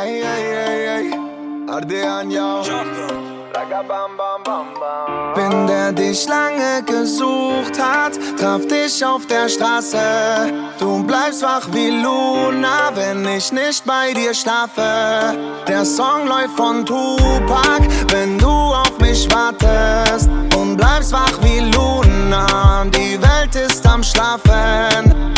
Ay, ay, ay, ay. Ardean, yo. Bin der dich lange gesucht hat, traf dich auf der Straße. Du bleibst wach wie Luna, wenn ich nicht bei dir schlafe. Der Song läuft von Tupac, wenn du auf mich wartest. Und bleibst wach wie Luna, die Welt ist am Schlafen.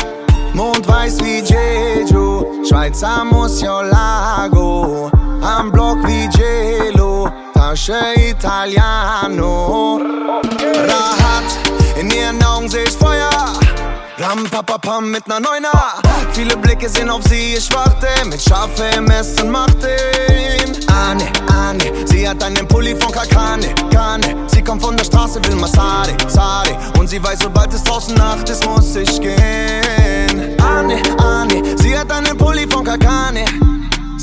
Mond weiß wie Jeju, Schweizer Musiolago. Am Block wie Jelo, Tasche Italiano. Rahat, in ihren Augen seh ich Feuer. Ram, papa, pam mit ner Neuner. Viele Blicke sehen auf sie, ich warte. Mit scharfem Messer macht ihn. Ahne, ahne, sie hat einen Pulli von Kakane, Kane. Sie kommt von der Straße, will Massare, Sare. Und sie weiß, sobald es draußen Nacht ist, muss ich gehen.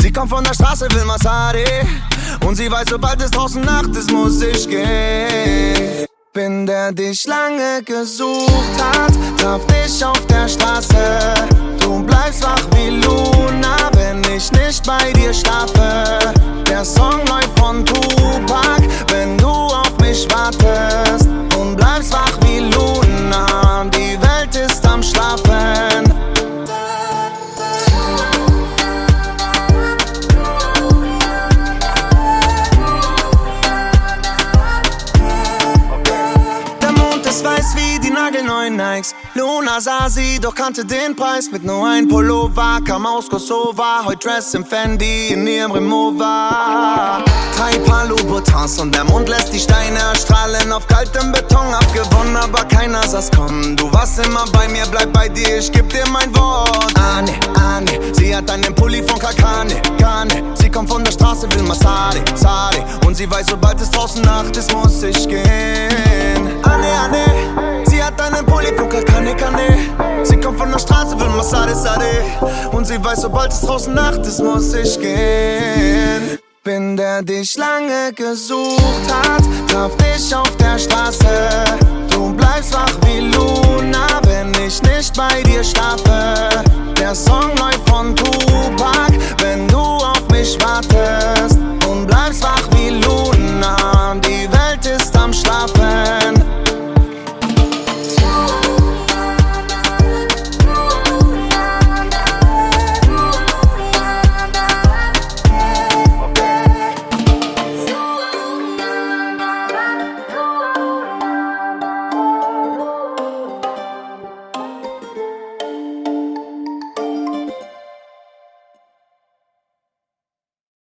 Sie kommt von der Straße, will Massare. Und sie weiß, sobald es draußen Nacht ist, muss ich gehen. Bin der dich lange gesucht hat, traf dich auf der Straße. Du bleibst wach wie Luna, wenn ich nicht bei dir schlafe. Wie die nagelneuen Nikes. Luna sah sie, doch kannte den Preis. Mit nur ein Pullover, kam aus Kosovo. Heute Dress im Fendi, in ihrem Remover. Drei Paar und der Mond lässt die Steine erstrahlen. Auf kaltem Beton abgewonnen, aber keiner sah's kommen. Du warst immer bei mir, bleib bei dir, ich geb dir mein Wort. Ahne, ahne, sie hat einen Pulli von Kakane, Kane. Sie kommt von der Straße, will Massare, Sare. Und sie weiß, sobald es draußen Nacht ist, muss ich gehen. Anne, Anne, hat einen Pulli von Kakane, Kane. Sie kommt von der Straße, will Massare, Sare. Und sie weiß, sobald es draußen Nacht ist, muss ich gehen. Bin der dich lange gesucht hat, traf dich auf der Straße. Du bleibst wach wie Luna, wenn ich nicht bei dir schlafe.